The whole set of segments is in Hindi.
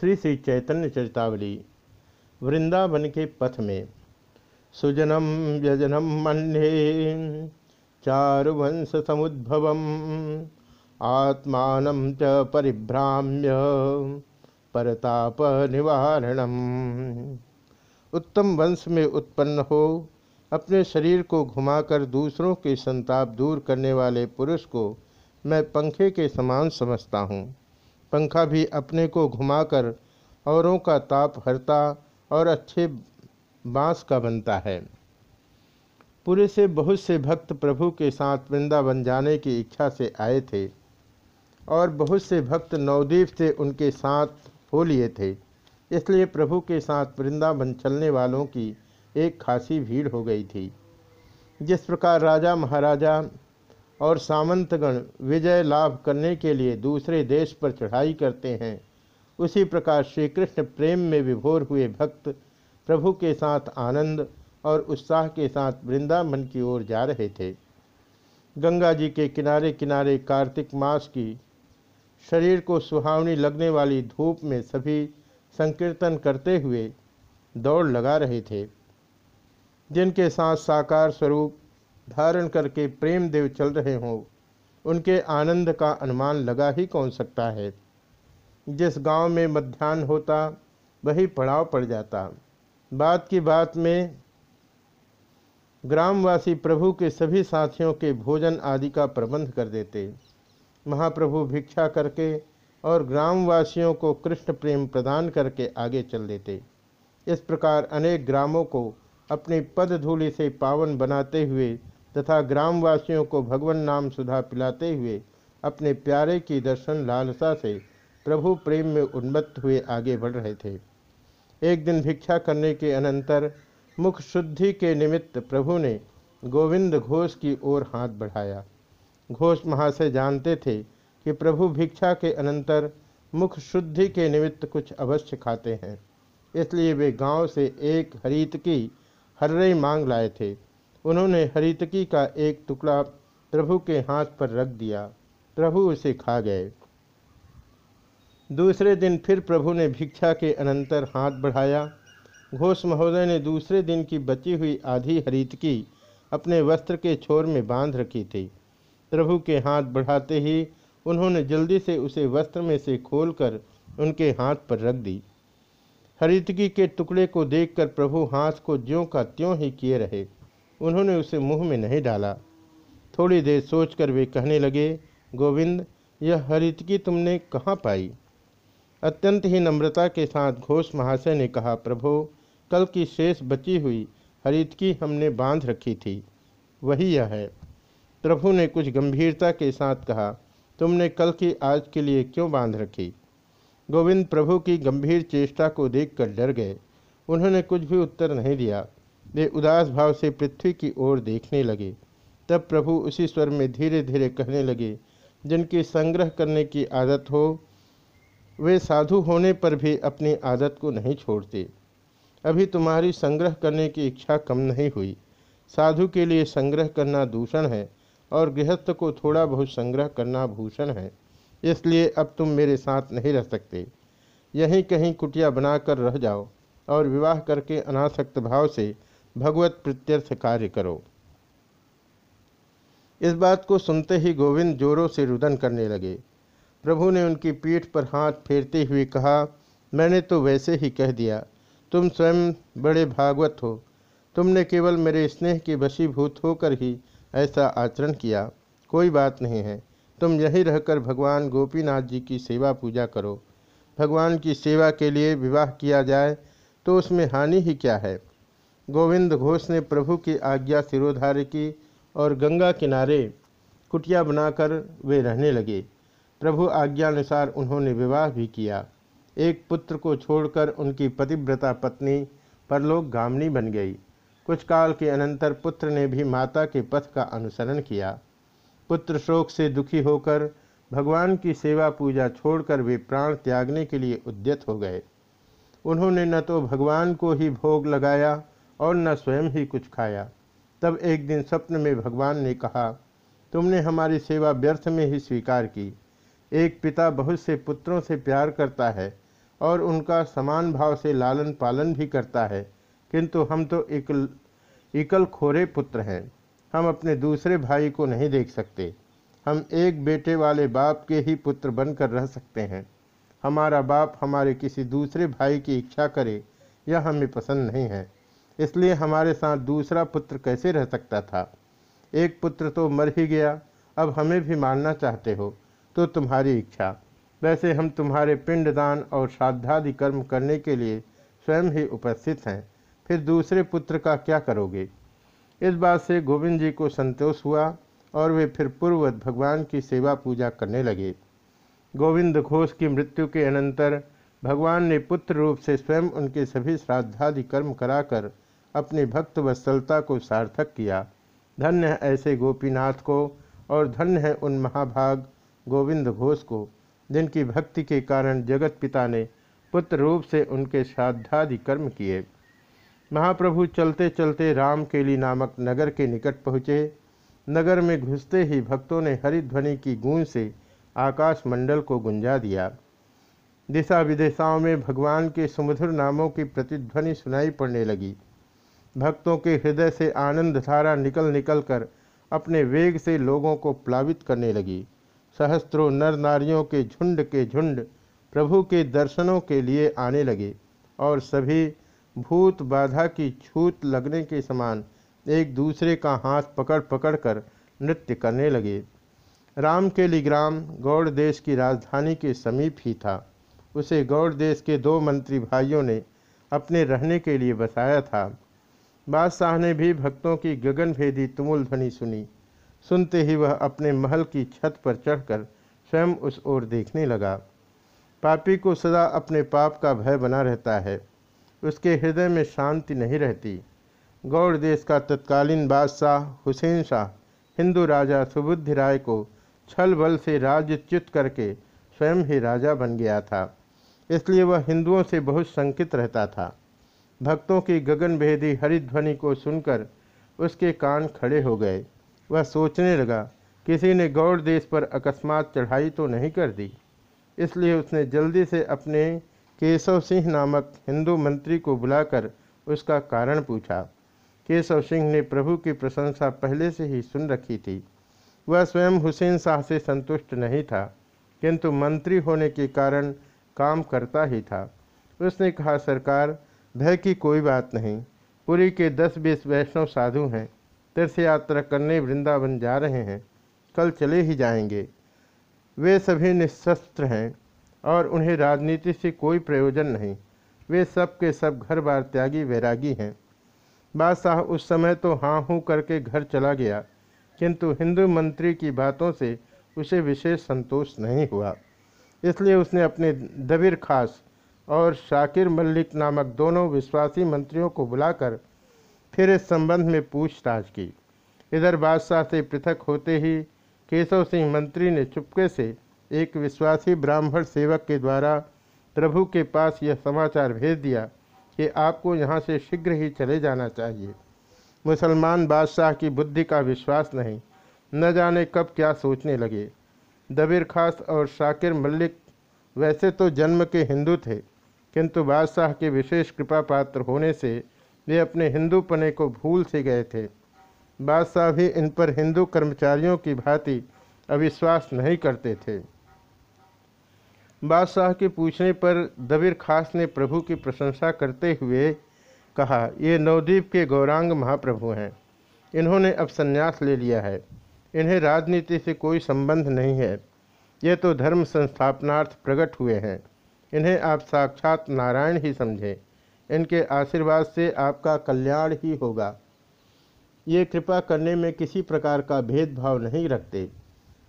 श्री श्री चैतन्य चरितावली, वृंदावन के पथ में। सुजनम व्यजनम मन्ये चारुवंश समुद्भव आत्मान च परिभ्राम्य परताप निवारणम उत्तम वंश में उत्पन्न हो, अपने शरीर को घुमाकर दूसरों के संताप दूर करने वाले पुरुष को मैं पंखे के समान समझता हूँ। पंखा भी अपने को घुमाकर औरों का ताप हरता और अच्छे बाँस का बनता है। पूरे से बहुत से भक्त प्रभु के साथ वृंदावन जाने की इच्छा से आए थे और बहुत से भक्त नवदीप से उनके साथ हो लिए थे। इसलिए प्रभु के साथ वृंदावन चलने वालों की एक खासी भीड़ हो गई थी। जिस प्रकार राजा महाराजा और सामंतगण विजय लाभ करने के लिए दूसरे देश पर चढ़ाई करते हैं। उसी प्रकार श्री कृष्ण प्रेम में विभोर हुए भक्त प्रभु के साथ आनंद और उत्साह के साथ वृंदावन की ओर जा रहे थे। गंगा जी के किनारे किनारे कार्तिक मास की शरीर को सुहावनी लगने वाली धूप में सभी संकीर्तन करते हुए दौड़ लगा रहे थे। जिनके साथ साकार स्वरूप धारण करके प्रेम देव चल रहे हों, उनके आनंद का अनुमान लगा ही कौन सकता है? जिस गाँव में मध्यान्ह होता, वही पड़ाव पड़ जाता। बात की बात में ग्रामवासी प्रभु के सभी साथियों के भोजन आदि का प्रबंध कर देते। महाप्रभु भिक्षा करके और ग्रामवासियों को कृष्ण प्रेम प्रदान करके आगे चल देते। इस प्रकार अनेक ग्रामों को अपनी पद धूलि से पावन बनाते हुए तथा ग्रामवासियों को भगवान नाम सुधा पिलाते हुए अपने प्यारे की दर्शन लालसा से प्रभु प्रेम में उन्मत्त हुए आगे बढ़ रहे थे। एक दिन भिक्षा करने के अनंतर मुख शुद्धि के निमित्त प्रभु ने गोविंद घोष की ओर हाथ बढ़ाया। घोष महाशय जानते थे कि प्रभु भिक्षा के अनंतर मुख शुद्धि के निमित्त कुछ अवश्य खाते हैं। इसलिए वे गाँव से एक हरीत की हर्रई मांग लाए थे। उन्होंने हरितकी का एक टुकड़ा प्रभु के हाथ पर रख दिया। प्रभु उसे खा गए। दूसरे दिन फिर प्रभु ने भिक्षा के अनंतर हाथ बढ़ाया। घोष महोदय ने दूसरे दिन की बची हुई आधी हरितकी अपने वस्त्र के छोर में बाँध रखी थी। प्रभु के हाथ बढ़ाते ही उन्होंने जल्दी से उसे वस्त्र में से खोलकर उनके हाथ पर रख दी। हरितकी के टुकड़े को देखकर प्रभु हाथ को ज्यों का त्यों ही किए रहे। उन्होंने उसे मुँह में नहीं डाला। थोड़ी देर सोचकर वे कहने लगे, गोविंद, यह हरितकी तुमने कहाँ पाई? अत्यंत ही नम्रता के साथ घोष महाशय ने कहा, प्रभु, कल की शेष बची हुई हरितकी हमने बाँध रखी थी। वही यह है। प्रभु ने कुछ गंभीरता के साथ कहा, तुमने कल की आज के लिए क्यों बाँध रखी? गोविंद प्रभु की गंभीर चेष्टा को देखकर डर गए। उन्होंने कुछ भी उत्तर नहीं दिया। वे उदास भाव से पृथ्वी की ओर देखने लगे। तब प्रभु उसी स्वर में धीरे धीरे कहने लगे, जिनकी संग्रह करने की आदत हो, वे साधु होने पर भी अपनी आदत को नहीं छोड़ते। अभी तुम्हारी संग्रह करने की इच्छा कम नहीं हुई। साधु के लिए संग्रह करना दूषण है और गृहस्थ को थोड़ा बहुत संग्रह करना भूषण है, इसलिए अब तुम मेरे साथ नहीं रह सकते। यहीं कहीं कुटिया बनाकर रह जाओ और विवाह करके अनासक्त भाव से भगवत प्रत्यर्थ कार्य करो। इस बात को सुनते ही गोविंद जोरों से रुदन करने लगे। प्रभु ने उनकी पीठ पर हाथ फेरते हुए कहा, मैंने तो वैसे ही कह दिया, तुम स्वयं बड़े भागवत हो। तुमने केवल मेरे स्नेह के वशीभूत होकर ही ऐसा आचरण किया। कोई बात नहीं है, तुम यहीं रहकर भगवान गोपीनाथ जी की सेवा पूजा करो। भगवान की सेवा के लिए विवाह किया जाए तो उसमें हानि ही क्या है? गोविंद घोष ने प्रभु की आज्ञा सिरोधार्य की और गंगा किनारे कुटिया बनाकर वे रहने लगे। प्रभु आज्ञानुसार उन्होंने विवाह भी किया। एक पुत्र को छोड़कर उनकी पतिव्रता पत्नी परलोक गामनी बन गई। कुछ काल के अनंतर पुत्र ने भी माता के पथ का अनुसरण किया। पुत्र शोक से दुखी होकर भगवान की सेवा पूजा छोड़कर वे प्राण त्यागने के लिए उद्यत हो गए। उन्होंने न तो भगवान को ही भोग लगाया और न स्वयं ही कुछ खाया। तब एक दिन स्वप्न में भगवान ने कहा, तुमने हमारी सेवा व्यर्थ में ही स्वीकार की। एक पिता बहुत से पुत्रों से प्यार करता है और उनका समान भाव से लालन पालन भी करता है, किंतु हम तो इकल इकल खोरे पुत्र हैं। हम अपने दूसरे भाई को नहीं देख सकते। हम एक बेटे वाले बाप के ही पुत्र बनकर रह सकते हैं। हमारा बाप हमारे किसी दूसरे भाई की इच्छा करे, यह हमें पसंद नहीं है। इसलिए हमारे साथ दूसरा पुत्र कैसे रह सकता था? एक पुत्र तो मर ही गया। अब हमें भी मारना चाहते हो तो तुम्हारी इच्छा। वैसे हम तुम्हारे पिंडदान और श्राद्धादि कर्म करने के लिए स्वयं ही उपस्थित हैं। फिर दूसरे पुत्र का क्या करोगे? इस बात से गोविंद जी को संतोष हुआ और वे फिर पूर्ववत भगवान की सेवा पूजा करने लगे। गोविंद घोष की मृत्यु के अनंतर भगवान ने पुत्र रूप से स्वयं उनके सभी श्राद्धादि कर्म कराकर अपनी भक्त वत्सलता को सार्थक किया। धन्य है ऐसे गोपीनाथ को और धन्य है उन महाभाग गोविंद घोष को, जिनकी भक्ति के कारण जगत पिता ने पुत्र रूप से उनके श्राद्धादि कर्म किए। महाप्रभु चलते चलते रामकेली नामक नगर के निकट पहुँचे। नगर में घुसते ही भक्तों ने हरिध्वनि की गूंज से आकाश मंडल को गुंजा दिया। दिशा विदेशाओं में भगवान के सुमधुर नामों की प्रतिध्वनि सुनाई पड़ने लगी। भक्तों के हृदय से आनंद धारा निकल निकल कर अपने वेग से लोगों को प्लावित करने लगी। सहस्त्रों नर नारियों के झुंड के झुंड प्रभु के दर्शनों के लिए आने लगे और सभी भूत बाधा की छूत लगने के समान एक दूसरे का हाथ पकड़ पकड़ कर नृत्य करने लगे। राम के लिग्राम गौड़ देश की राजधानी के समीप ही था। उसे गौड़ देश के दो मंत्री भाइयों ने अपने रहने के लिए बसाया था। बादशाह ने भी भक्तों की गगनभेदी तुमुल ध्वनि सुनी। सुनते ही वह अपने महल की छत पर चढ़कर स्वयं उस ओर देखने लगा। पापी को सदा अपने पाप का भय बना रहता है। उसके हृदय में शांति नहीं रहती। गौड़ देश का तत्कालीन बादशाह हुसैन शाह, हिंदू राजा सुबुद्धि राय को छल बल से राज्यच्युत करके स्वयं ही राजा बन गया था। इसलिए वह हिंदुओं से बहुत संकित रहता था। भक्तों की गगनभेदी हरिध्वनि को सुनकर उसके कान खड़े हो गए। वह सोचने लगा, किसी ने गौड़ देश पर अकस्मात चढ़ाई तो नहीं कर दी। इसलिए उसने जल्दी से अपने केशव सिंह नामक हिंदू मंत्री को बुलाकर उसका कारण पूछा। केशव सिंह ने प्रभु की प्रशंसा पहले से ही सुन रखी थी। वह स्वयं हुसैन शाह से संतुष्ट नहीं था, किंतु मंत्री होने के कारण काम करता ही था। उसने कहा, सरकार भय की कोई बात नहीं। पुरी के दस बीस वैष्णव साधु हैं। तीर्थ यात्रा करने वृंदावन जा रहे हैं। कल चले ही जाएँगे। वे सभी निशस्त्र हैं और उन्हें राजनीति से कोई प्रयोजन नहीं। वे सब के सब घर बार त्यागी वैरागी हैं। बादशाह उस समय तो हाँ हूँ करके घर चला गया, किंतु हिंदू मंत्री की बातों से उसे विशेष संतोष नहीं हुआ। इसलिए उसने अपने दबिर खास और शाकिर मल्लिक नामक दोनों विश्वासी मंत्रियों को बुलाकर फिर इस संबंध में पूछताछ की। इधर बादशाह से पृथक होते ही केशव सिंह मंत्री ने चुपके से एक विश्वासी ब्राह्मण सेवक के द्वारा प्रभु के पास यह समाचार भेज दिया कि आपको यहाँ से शीघ्र ही चले जाना चाहिए। मुसलमान बादशाह की बुद्धि का विश्वास नहीं, न जाने कब क्या सोचने लगे। दबिर खास और शाकिर मल्लिक वैसे तो जन्म के हिंदू थे किंतु बादशाह के विशेष कृपा पात्र होने से वे अपने हिंदू पने को भूल से गए थे। बादशाह भी इन पर हिंदू कर्मचारियों की भांति अविश्वास नहीं करते थे। बादशाह के पूछने पर दबिर खास ने प्रभु की प्रशंसा करते हुए कहा, ये नवद्वीप के गौरांग महाप्रभु हैं। इन्होंने अब संन्यास ले लिया है। इन्हें राजनीति से कोई संबंध नहीं है। ये तो धर्म संस्थापनार्थ प्रकट हुए हैं। इन्हें आप साक्षात नारायण ही समझें। इनके आशीर्वाद से आपका कल्याण ही होगा। ये कृपा करने में किसी प्रकार का भेदभाव नहीं रखते।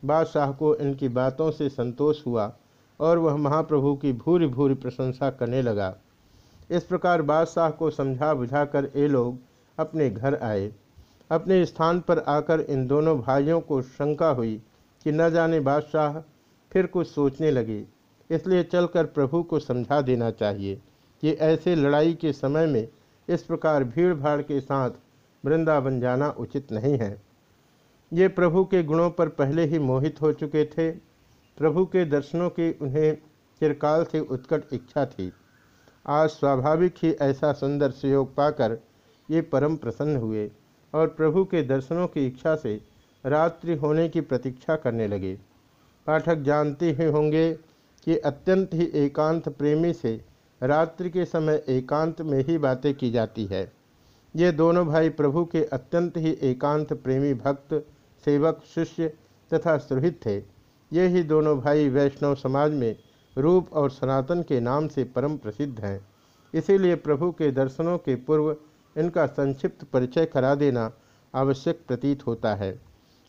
बादशाह को इनकी बातों से संतोष हुआ और वह महाप्रभु की भूरी भूरी प्रशंसा करने लगा। इस प्रकार बादशाह को समझा बुझाकर ये लोग अपने घर आए। अपने स्थान पर आकर इन दोनों भाइयों को शंका हुई कि न जाने बादशाह फिर कुछ सोचने लगे। इसलिए चलकर प्रभु को समझा देना चाहिए कि ऐसे लड़ाई के समय में इस प्रकार भीड़ भाड़ के साथ वृंदावन जाना उचित नहीं है। ये प्रभु के गुणों पर पहले ही मोहित हो चुके थे। प्रभु के दर्शनों की उन्हें चिरकाल से उत्कट इच्छा थी। आज स्वाभाविक ही ऐसा सुंदर सहयोग पाकर ये परम प्रसन्न हुए और प्रभु के दर्शनों की इच्छा से रात्रि होने की प्रतीक्षा करने लगे। पाठक जानते ही होंगे कि अत्यंत ही एकांत प्रेमी से रात्रि के समय एकांत में ही बातें की जाती है। ये दोनों भाई प्रभु के अत्यंत ही एकांत प्रेमी भक्त, सेवक, शिष्य तथा सुहित थे। ये ही दोनों भाई वैष्णव समाज में रूप और सनातन के नाम से परम प्रसिद्ध हैं। इसीलिए प्रभु के दर्शनों के पूर्व इनका संक्षिप्त परिचय करा देना आवश्यक प्रतीत होता है।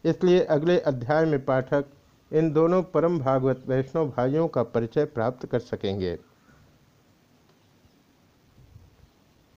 इसलिए अगले अध्याय में पाठक इन दोनों परम भागवत वैष्णव भाइयों का परिचय प्राप्त कर सकेंगे।